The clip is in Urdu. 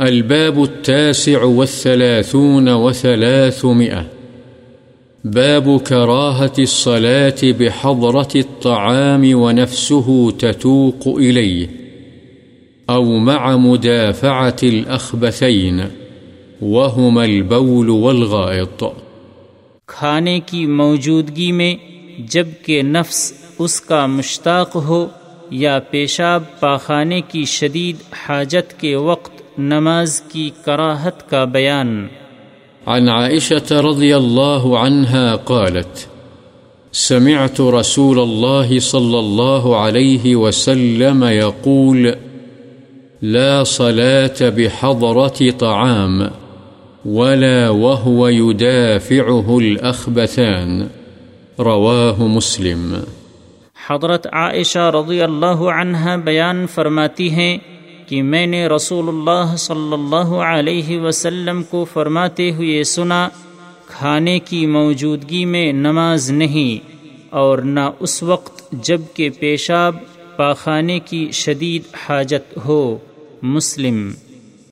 الباب التاسع والثلاثون وثلاثمئة باب كراهة الصلاة بحضرة الطعام ونفسه تتوق إليه. أو مع مدافعة الأخبثين. وهما البول والغائط. کھانے کی موجودگی میں جبکہ نفس اس کا مشتاق ہو یا پیشاب پاخانے کی شدید حاجت کے وقت نماز کی کراہت کا بیان۔ عن عائشة رضي الله عنها قالت سمعت رسول الله صلى الله عليه وسلم يقول لا صلاة بحضرة طعام ولا وهو يدافعه الأخبثان رواه مسلم۔ حضرت عائشہ رضی اللہ عنہ بیان فرماتی ہیں کہ میں نے رسول اللہ صلی اللہ علیہ وسلم کو فرماتے ہوئے سنا، کھانے کی موجودگی میں نماز نہیں اور نہ اس وقت جبکہ پیشاب پاخانے کی شدید حاجت ہو، مسلم۔